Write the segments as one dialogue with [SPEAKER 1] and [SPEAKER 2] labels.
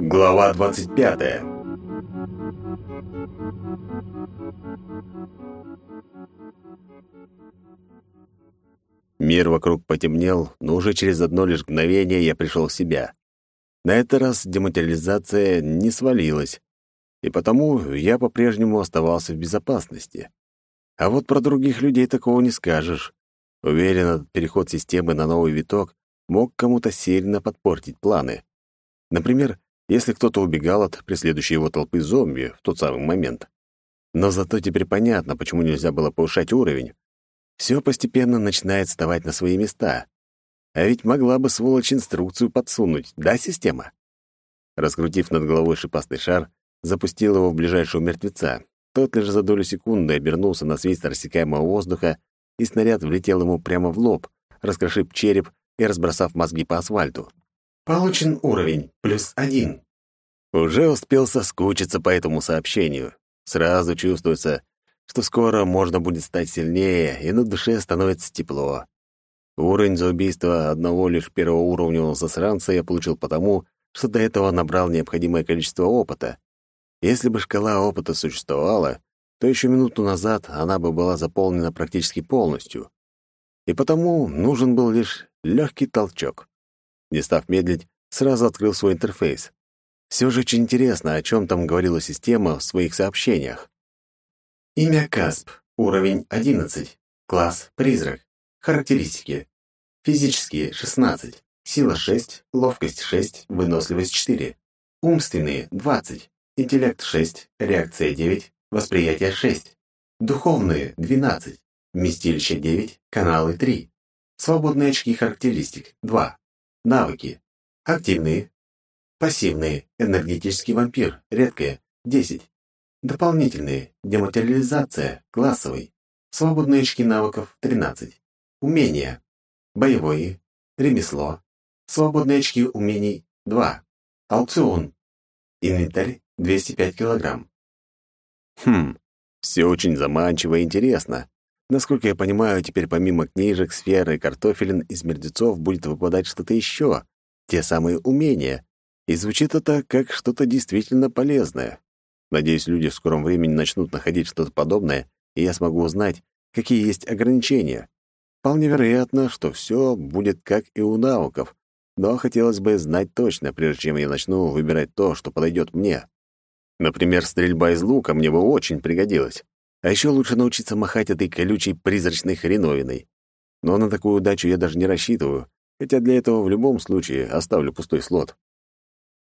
[SPEAKER 1] Глава 25. Мир вокруг потемнел, но уже через одно лишь мгновение я пришел в себя. На этот раз дематериализация не свалилась, и потому я по-прежнему оставался в безопасности. А вот про других людей такого не скажешь. Уверен, этот переход системы на новый виток мог кому-то сильно подпортить планы. Например, если кто-то убегал от преследующей его толпы зомби в тот самый момент. Но зато теперь понятно, почему нельзя было повышать уровень. Все постепенно начинает вставать на свои места. А ведь могла бы сволочь инструкцию подсунуть, да, система? Раскрутив над головой шипастый шар, запустил его в ближайшего мертвеца. Тот лишь за долю секунды обернулся на свист рассекаемого воздуха, и снаряд влетел ему прямо в лоб, раскрошив череп и разбросав мозги по асфальту.
[SPEAKER 2] Получен уровень, плюс один.
[SPEAKER 1] Уже успел соскучиться по этому сообщению. Сразу чувствуется, что скоро можно будет стать сильнее, и на душе становится тепло. Уровень за убийство одного лишь первого уровня засранца я получил потому, что до этого набрал необходимое количество опыта. Если бы шкала опыта существовала, то еще минуту назад она бы была заполнена практически полностью. И потому нужен был лишь легкий толчок. Не став медлить, сразу открыл свой интерфейс. Все же очень интересно, о чем там говорила система в своих сообщениях.
[SPEAKER 2] Имя Касп. Уровень 11. Класс Призрак. Характеристики. Физические 16. Сила 6. Ловкость 6. Выносливость 4. Умственные 20. Интеллект 6. Реакция 9. Восприятие 6. Духовные 12. Вместилище 9. Каналы 3. Свободные очки характеристик 2. Навыки. Активные. Пассивные. Энергетический вампир. Редкое. 10. Дополнительные. Дематериализация. Классовый. Свободные очки навыков 13. Умения. Боевые. Ремесло. Свободные очки умений 2. Аукцион. Инвентарь 205 килограмм.
[SPEAKER 1] Хм, все очень заманчиво и интересно. Насколько я понимаю, теперь помимо книжек, сферы и картофелин из мертвецов будет выпадать что-то еще. Те самые умения. И звучит это как что-то действительно полезное. Надеюсь, люди в скором времени начнут находить что-то подобное, и я смогу узнать, какие есть ограничения. Вполне вероятно, что все будет как и у навыков, но хотелось бы знать точно, прежде чем я начну выбирать то, что подойдет мне. Например, стрельба из лука мне бы очень пригодилась. А еще лучше научиться махать этой колючей призрачной хреновиной. Но на такую удачу я даже не рассчитываю, хотя для этого в любом случае оставлю пустой слот.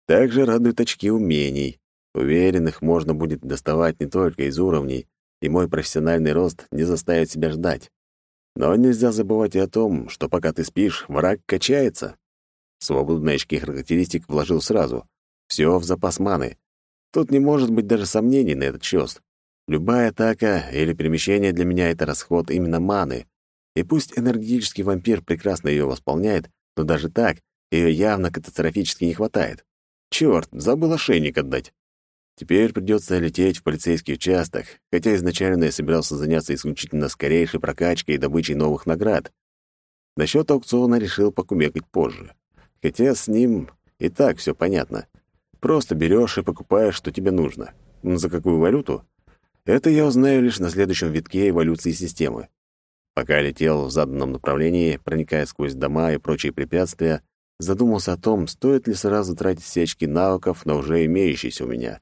[SPEAKER 1] Также радуют очки умений. Уверенных можно будет доставать не только из уровней, и мой профессиональный рост не заставит себя ждать. Но нельзя забывать и о том, что пока ты спишь, враг качается. Свободные очки характеристик вложил сразу. Все в запас маны. Тут не может быть даже сомнений на этот счет. Любая атака или перемещение для меня — это расход именно маны. И пусть энергетический вампир прекрасно ее восполняет, но даже так ее явно катастрофически не хватает. Черт, забыл ошейник отдать. Теперь придется лететь в полицейский участок, хотя изначально я собирался заняться исключительно скорейшей прокачкой и добычей новых наград. Насчет аукциона решил покумекать позже. Хотя с ним и так все понятно. Просто берешь и покупаешь, что тебе нужно. За какую валюту? Это я узнаю лишь на следующем витке эволюции системы. Пока летел в заданном направлении, проникая сквозь дома и прочие препятствия, задумался о том, стоит ли сразу тратить все очки навыков на уже имеющиеся у меня.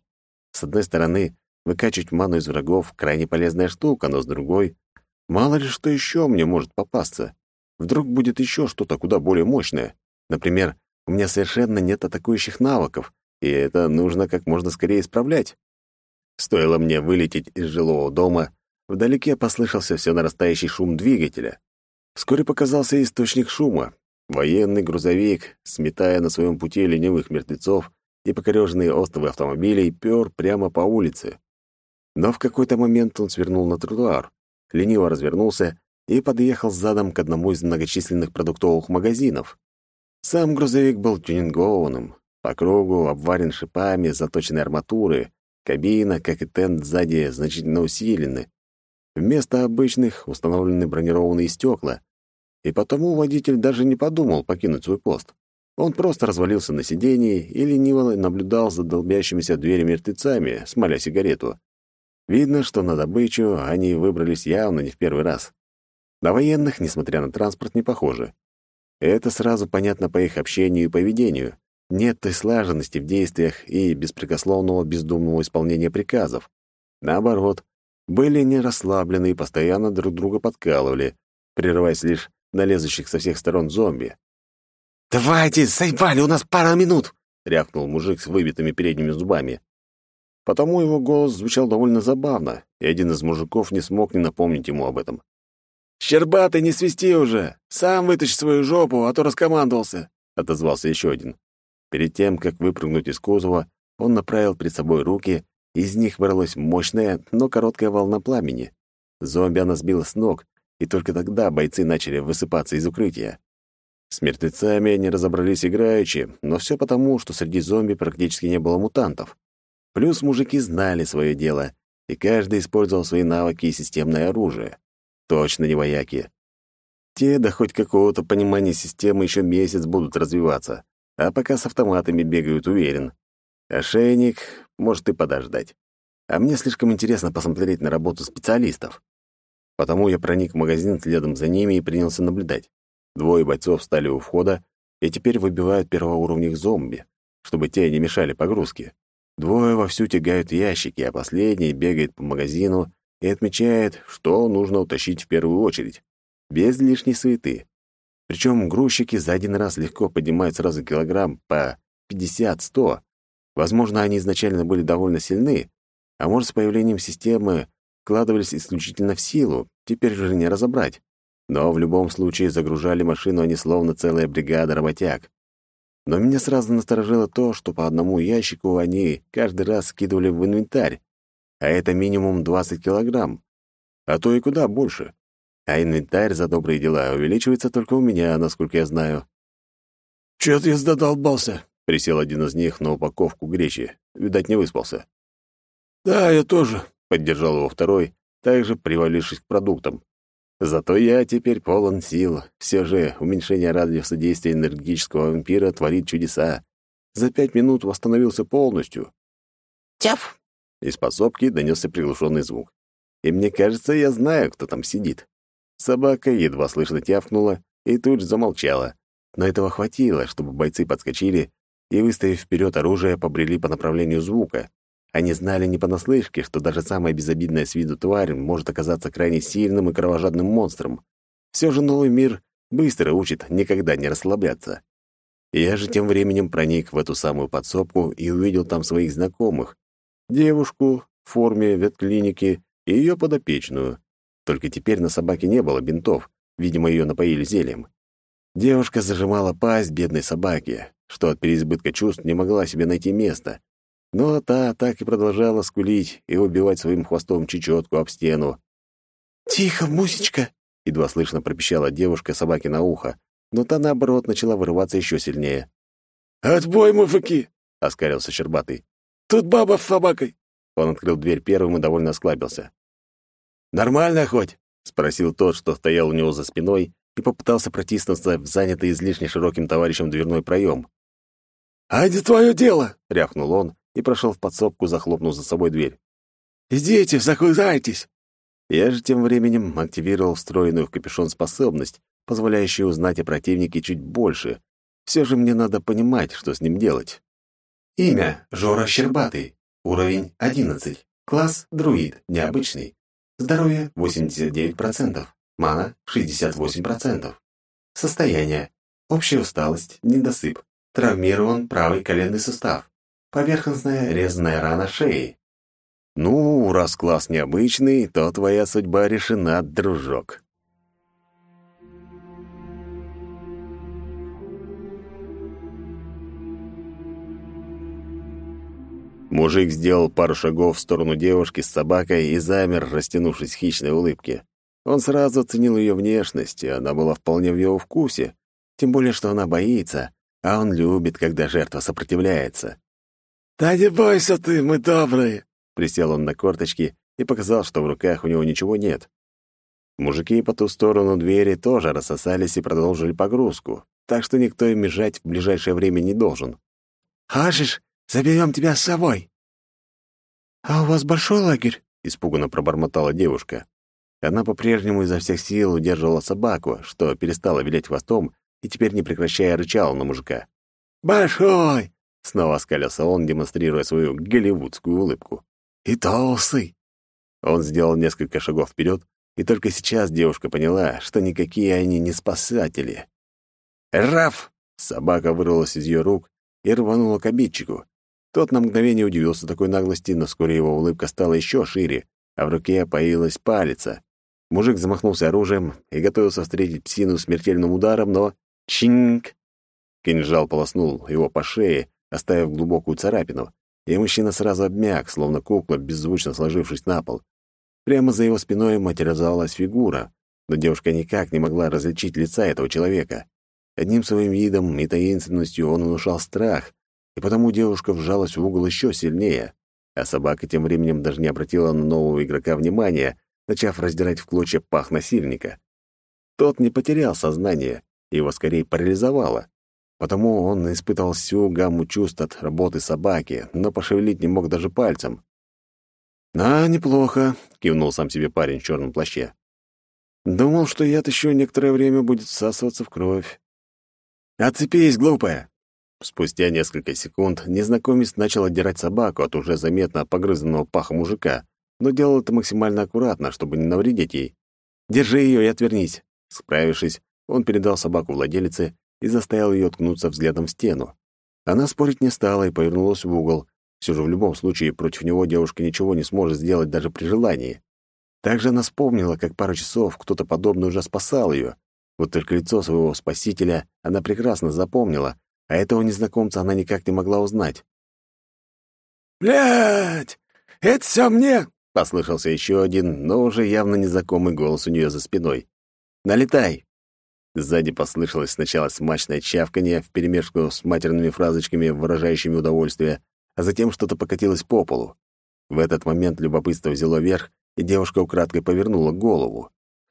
[SPEAKER 1] С одной стороны, выкачивать ману из врагов — крайне полезная штука, но с другой — мало ли что еще мне может попасться. Вдруг будет еще что-то куда более мощное. Например, у меня совершенно нет атакующих навыков, и это нужно как можно скорее исправлять. Стоило мне вылететь из жилого дома, вдалеке послышался все нарастающий шум двигателя. Вскоре показался источник шума. Военный грузовик, сметая на своем пути ленивых мертвецов и покореженные остовы автомобилей, пёр прямо по улице. Но в какой-то момент он свернул на тротуар, лениво развернулся и подъехал задом к одному из многочисленных продуктовых магазинов. Сам грузовик был тюнингованным, по кругу обварен шипами заточенной арматуры, Кабина, как и тент сзади, значительно усилены. Вместо обычных установлены бронированные стекла, и потому водитель даже не подумал покинуть свой пост. Он просто развалился на сиденье и лениво наблюдал за долбящимися в двери мертвецами, смоля сигарету. Видно, что на добычу они выбрались явно не в первый раз. На военных, несмотря на транспорт, не похоже. Это сразу понятно по их общению и поведению. Нет той слаженности в действиях и беспрекословного бездумного исполнения приказов. Наоборот, были не расслаблены и постоянно друг друга подкалывали, прерываясь лишь на лезущих со всех сторон зомби.
[SPEAKER 2] «Давайте, заебали, у нас пара минут!»
[SPEAKER 1] — рявкнул мужик с выбитыми передними зубами. Потому его голос звучал довольно забавно, и один из мужиков не смог не напомнить ему об этом.
[SPEAKER 2] «Щербатый, не свисти уже! Сам вытащи свою жопу, а то раскомандовался!»
[SPEAKER 1] — отозвался еще один. Перед тем, как выпрыгнуть из кузова, он направил перед собой руки, из них вырвалась мощная, но короткая волна пламени. Зомби она сбила с ног, и только тогда бойцы начали высыпаться из укрытия. С мертвецами они разобрались играючи, но все потому, что среди зомби практически не было мутантов. Плюс мужики знали свое дело, и каждый использовал свои навыки и системное оружие. Точно не вояки. Те до хоть какого-то понимания системы еще месяц будут развиваться, а пока с автоматами бегают, уверен. Ошейник может и подождать. А мне слишком интересно посмотреть на работу специалистов. Потому я проник в магазин следом за ними и принялся наблюдать. Двое бойцов встали у входа и теперь выбивают первоуровневых зомби, чтобы те не мешали погрузке. Двое вовсю тягают ящики, а последний бегает по магазину и отмечает, что нужно утащить в первую очередь, без лишней суеты. Причем грузчики за один раз легко поднимают сразу килограмм по 50-100. Возможно, они изначально были довольно сильны, а может, с появлением системы вкладывались исключительно в силу, теперь же не разобрать. Но в любом случае загружали машину они словно целая бригада работяг. Но меня сразу насторожило то, что по одному ящику они каждый раз скидывали в инвентарь, а это минимум 20 килограмм, а то и куда больше. А инвентарь за добрые дела увеличивается только у меня, насколько я знаю.
[SPEAKER 2] «Чё-то я задолбался», —
[SPEAKER 1] присел один из них на упаковку гречи. Видать, не выспался.
[SPEAKER 2] «Да, я тоже», —
[SPEAKER 1] поддержал его второй, также привалившись к продуктам. Зато я теперь полон сил. Все же уменьшение радиуса действия энергетического вампира творит чудеса. За пять минут восстановился полностью.
[SPEAKER 2] «Тяф!»
[SPEAKER 1] Из подсобки донесся приглушенный звук. И мне кажется, я знаю, кто там сидит. Собака едва слышно тявкнула и тут же замолчала. Но этого хватило, чтобы бойцы подскочили и, выставив вперед оружие, побрели по направлению звука. Они знали не понаслышке, что даже самая безобидная с виду тварь может оказаться крайне сильным и кровожадным монстром. Все же новый мир быстро учит никогда не расслабляться. Я же тем временем проник в эту самую подсобку и увидел там своих знакомых. Девушку в форме ветклиники и ее подопечную. Только теперь на собаке не было бинтов, видимо, ее напоили зельем. Девушка зажимала пасть бедной собаки, что от переизбытка чувств не могла себе найти места. Но та так и продолжала скулить и убивать своим хвостом чечетку об стену.
[SPEAKER 2] «Тихо, Мусечка!»
[SPEAKER 1] — едва слышно пропищала девушка собаке на ухо, но та, наоборот, начала вырываться еще сильнее.
[SPEAKER 2] «Отбой, мужики!»
[SPEAKER 1] — оскарился Щербатый.
[SPEAKER 2] «Тут баба с собакой!»
[SPEAKER 1] Он открыл дверь первым и довольно осклабился.
[SPEAKER 2] «Нормально хоть?»
[SPEAKER 1] — спросил тот, что стоял у него за спиной, и попытался протиснуться в занятый излишне широким товарищем дверной проем.
[SPEAKER 2] «А не твое дело!»
[SPEAKER 1] — рявкнул он, и прошел в подсобку, захлопнув за собой дверь.
[SPEAKER 2] «Идите, загрузайтесь!»
[SPEAKER 1] Я же тем временем активировал встроенную в капюшон способность, позволяющую узнать о противнике чуть больше. Все же мне надо понимать, что с ним делать.
[SPEAKER 3] Имя — Жора Щербатый. Уровень — 11. Класс — друид, необычный. Здоровье — 89%. Мана — 68%. Состояние. Общая усталость, недосып. Травмирован правый коленный сустав. Поверхностная резаная рана шеи.
[SPEAKER 1] Ну, раз класс необычный, то твоя судьба решена, дружок. Мужик сделал пару шагов в сторону девушки с собакой и замер, растянувшись в хищной улыбке. Он сразу оценил ее внешность, и она была вполне в его вкусе, тем более, что она боится, а он любит, когда жертва сопротивляется.
[SPEAKER 2] «Да не бойся ты, мы добрые!»
[SPEAKER 1] Присел он на корточки и показал, что в руках у него ничего нет. Мужики по ту сторону двери тоже рассосались и продолжили погрузку. так что никто им мешать в ближайшее время не должен.
[SPEAKER 2] «Хочешь, заберем тебя с собой?»
[SPEAKER 3] «А у вас большой лагерь?»
[SPEAKER 1] — испуганно пробормотала девушка. Она по-прежнему изо всех сил удерживала собаку, что перестала вилять хвостом и теперь, не прекращая, рычала на мужика.
[SPEAKER 2] «Большой!»
[SPEAKER 1] — снова оскалился он, демонстрируя свою голливудскую улыбку.
[SPEAKER 2] «И толстый!»
[SPEAKER 1] Он сделал несколько шагов вперед, и только сейчас девушка поняла, что никакие они не спасатели. «Раф!» — собака вырвалась из ее рук и рванула к обидчику. Тот на мгновение удивился такой наглости, но вскоре его улыбка стала еще шире, а в руке появилась палица. Мужик замахнулся оружием и готовился встретить псину смертельным ударом, но... Чинг! Кинжал полоснул его по шее, оставив глубокую царапину, и мужчина сразу обмяк, словно кукла, беззвучно сложившись на пол. Прямо за его спиной материализовалась фигура, но девушка никак не могла различить лица этого человека. Одним своим видом и таинственностью он внушал страх, и потому девушка вжалась в угол еще сильнее, а собака тем временем даже не обратила на нового игрока внимания, начав раздирать в клочья пах насильника. Тот не потерял сознание, его скорее парализовало. Потому он испытывал всю гамму чувств от работы собаки, но пошевелить не мог даже пальцем. «А, неплохо», — кивнул сам себе парень в черном плаще. «Думал, что яд еще некоторое время будет всасываться в кровь». «Отцепись, глупая!» Спустя несколько секунд незнакомец начал отдирать собаку от уже заметно погрызанного паха мужика, но делал это максимально аккуратно, чтобы не навредить ей. «Держи ее и отвернись». Справившись, он передал собаку владелице и заставил ее ткнуться взглядом в стену. Она спорить не стала и повернулась в угол. Все же в любом случае против него девушка ничего не сможет сделать даже при желании. Также она вспомнила, как пару часов кто-то подобный уже спасал ее. Вот только лицо своего спасителя она прекрасно запомнила, а этого незнакомца она никак не могла узнать.
[SPEAKER 2] «Блядь! Это все мне!»
[SPEAKER 1] — послышался еще один, но уже явно незнакомый голос у нее за спиной. «Налетай!» Сзади послышалось сначала смачное чавканье вперемешку с матерными фразочками, выражающими удовольствие, а затем что-то покатилось по полу. В этот момент любопытство взяло верх, и девушка украдкой повернула голову.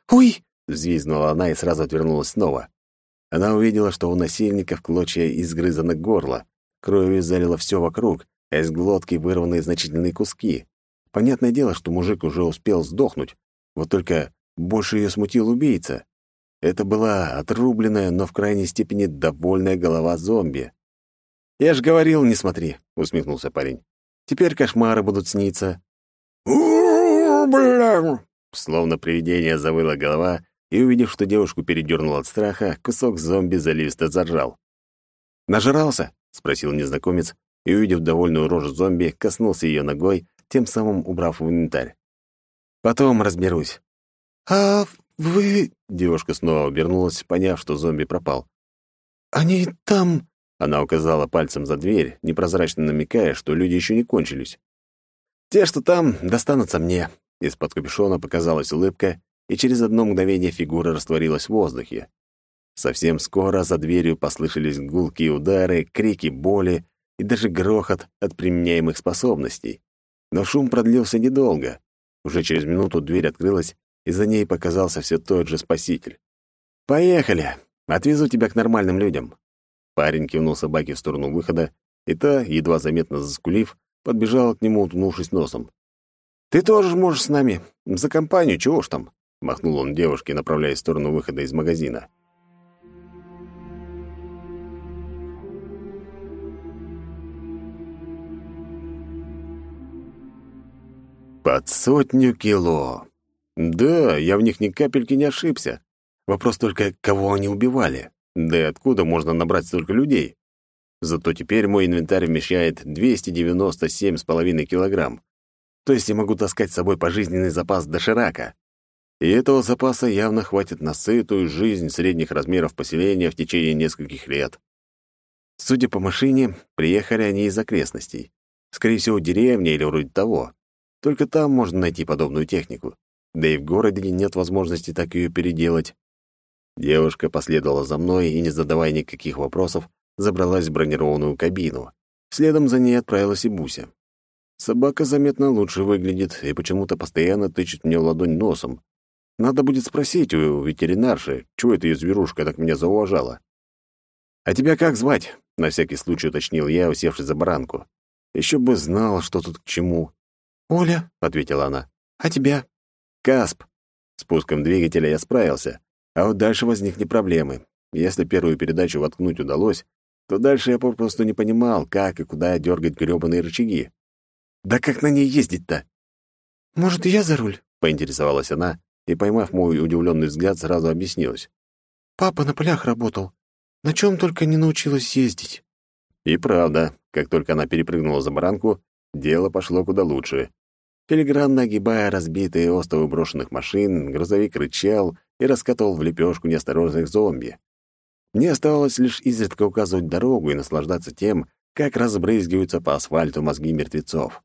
[SPEAKER 2] «Уй!»
[SPEAKER 1] — взвизгнула она и сразу отвернулась снова. Она увидела, что у насильника в клочья изгрызано горло, кровью залило все вокруг, а из глотки вырваны значительные куски. Понятное дело, что мужик уже успел сдохнуть, вот только больше ее смутил убийца. Это была отрубленная, но в крайней степени довольная голова зомби. «Я ж говорил, не смотри», — усмехнулся парень. «Теперь кошмары будут сниться».
[SPEAKER 2] «У-у-у,
[SPEAKER 1] Словно привидение завыла голова, и, увидев, что девушку передернул от страха, кусок зомби заливисто заржал. «Нажрался?» — спросил незнакомец, и, увидев довольную рожу зомби, коснулся ее ногой, тем самым убрав в инвентарь. «Потом разберусь».
[SPEAKER 2] «А вы...»
[SPEAKER 1] — девушка снова обернулась, поняв, что зомби пропал.
[SPEAKER 2] «Они там...»
[SPEAKER 1] — она указала пальцем за дверь, непрозрачно намекая, что люди еще не кончились. «Те, что там, достанутся мне». Из-под капюшона показалась улыбка, и через одно мгновение фигура растворилась в воздухе. Совсем скоро за дверью послышались гулкие удары, крики боли и даже грохот от применяемых способностей. Но шум продлился недолго. Уже через минуту дверь открылась, и за ней показался все тот же спаситель. «Поехали! Отвезу тебя к нормальным людям!» Парень кивнул собаке в сторону выхода, и та, едва заметно заскулив, подбежала к нему, уткнувшись носом. «Ты тоже можешь с нами. За компанию, чего ж там?» — махнул он девушке, направляясь в сторону выхода из магазина. Под сотню кило. Да, я в них ни капельки не ошибся. Вопрос только, кого они убивали? Да и откуда можно набрать столько людей? Зато теперь мой инвентарь вмещает 297,5 килограмм. То есть я могу таскать с собой пожизненный запас доширака. И этого запаса явно хватит на сытую жизнь средних размеров поселения в течение нескольких лет. Судя по машине, приехали они из окрестностей. Скорее всего, деревня или вроде того. Только там можно найти подобную технику. Да и в городе нет возможности так ее переделать. Девушка последовала за мной и, не задавая никаких вопросов, забралась в бронированную кабину. Следом за ней отправилась и Буся. Собака заметно лучше выглядит и почему-то постоянно тычет мне в ладонь носом, надо будет спросить у ветеринарши, чего эта зверушка так меня зауважала. «А тебя как звать?» — на всякий случай уточнил я, усевшись за баранку. Еще бы знал, что тут к чему.
[SPEAKER 2] «Оля», —
[SPEAKER 1] ответила она.
[SPEAKER 2] «А тебя?»
[SPEAKER 1] «Касп». Спуском двигателя я справился, а вот дальше возникли проблемы. Если первую передачу воткнуть удалось, то дальше я попросту не понимал, как и куда дергать грёбаные рычаги. Да как на ней ездить-то?
[SPEAKER 2] «Может, я за руль?»
[SPEAKER 1] — поинтересовалась она, и, поймав мой удивленный взгляд, сразу объяснилась.
[SPEAKER 2] «Папа на полях работал. На чем только не научилась ездить».
[SPEAKER 1] И правда, как только она перепрыгнула за баранку, дело пошло куда лучше. Филигранно огибая разбитые остовы брошенных машин, грузовик рычал и раскатывал в лепешку неосторожных зомби. Мне оставалось лишь изредка указывать дорогу и наслаждаться тем, как разбрызгиваются по асфальту мозги мертвецов.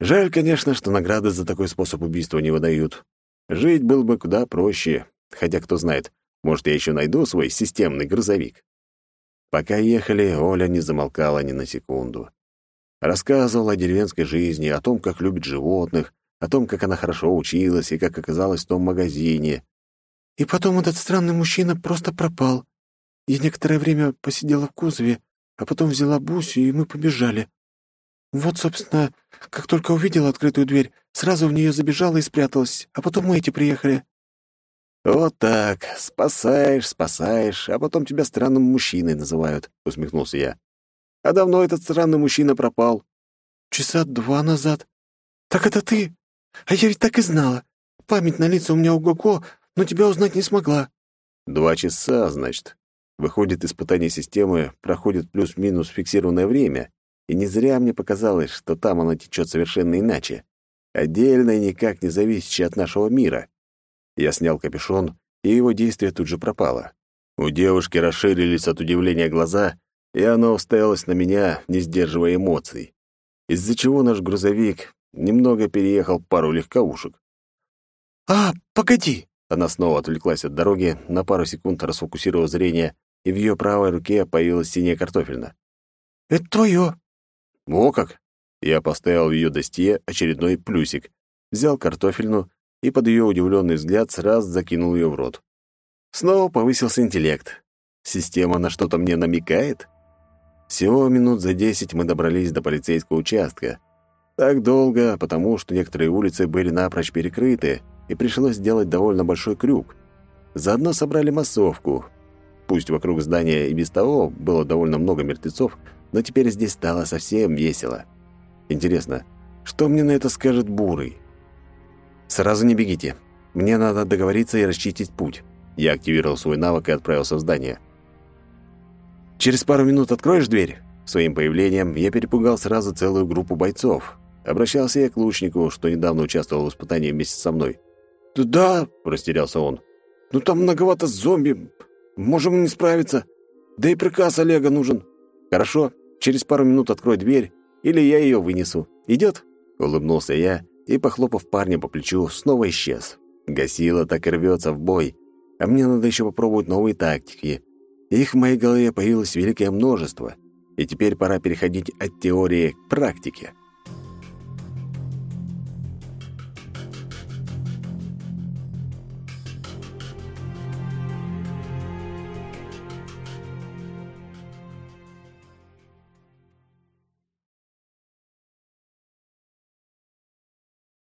[SPEAKER 1] Жаль, конечно, что награды за такой способ убийства не выдают. Жить было бы куда проще, хотя кто знает, может, я еще найду свой системный грузовик. Пока ехали, Оля не замолкала ни на секунду. Рассказывала о деревенской жизни, о том, как любит животных, о том, как она хорошо училась и как оказалась в том магазине.
[SPEAKER 2] И потом этот странный мужчина просто пропал. Я некоторое время посидела в кузове, а потом взяла Бусю, и мы побежали. Вот, собственно, как только увидела открытую дверь, сразу в нее забежала и спряталась, а потом мы эти приехали.
[SPEAKER 1] «Вот так. Спасаешь, спасаешь, а потом тебя странным мужчиной называют», — усмехнулся я. «А давно этот странный мужчина пропал?»
[SPEAKER 2] «Часа два назад». «Так это ты? А я ведь так и знала. Память на лица у меня ого-го, но тебя узнать не смогла».
[SPEAKER 1] «Два часа, значит. Выходит, испытание системы проходит плюс-минус фиксированное время, и не зря мне показалось, что там оно течет совершенно иначе, отдельно и никак не зависящее от нашего мира. Я снял капюшон, и его действие тут же пропало. У девушки расширились от удивления глаза, и она уставилась на меня, не сдерживая эмоций, из-за чего наш грузовик немного переехал пару легковушек.
[SPEAKER 2] «А, погоди!»
[SPEAKER 1] Она снова отвлеклась от дороги, на пару секунд расфокусировав зрение, и в ее правой руке появилась синяя картофельна.
[SPEAKER 2] «Это твое!»
[SPEAKER 1] «О как!» Я поставил в ее достье очередной плюсик, взял картофельну и под ее удивленный взгляд сразу закинул ее в рот. Снова повысился интеллект. Система на что-то мне намекает? Всего минут за десять мы добрались до полицейского участка. Так долго, потому что некоторые улицы были напрочь перекрыты, и пришлось сделать довольно большой крюк. Заодно собрали массовку. Пусть вокруг здания и без того было довольно много мертвецов, но теперь здесь стало совсем весело. Интересно, что мне на это скажет Бурый? «Сразу не бегите. Мне надо договориться и расчистить путь». Я активировал свой навык и отправился в здание. «Через пару минут откроешь дверь?» Своим появлением я перепугал сразу целую группу бойцов. Обращался я к лучнику, что недавно участвовал в испытании вместе со мной.
[SPEAKER 2] «Да», — растерялся он. «Ну там многовато зомби. Можем не справиться. Да и приказ Олега нужен».
[SPEAKER 1] «Хорошо. Через пару минут открой дверь, или я ее вынесу. Идет?» — улыбнулся я и, похлопав парня по плечу, снова исчез. Гасила так и рвется в бой, а мне надо еще попробовать новые тактики. Их в моей голове появилось великое множество, и теперь пора переходить от теории к практике.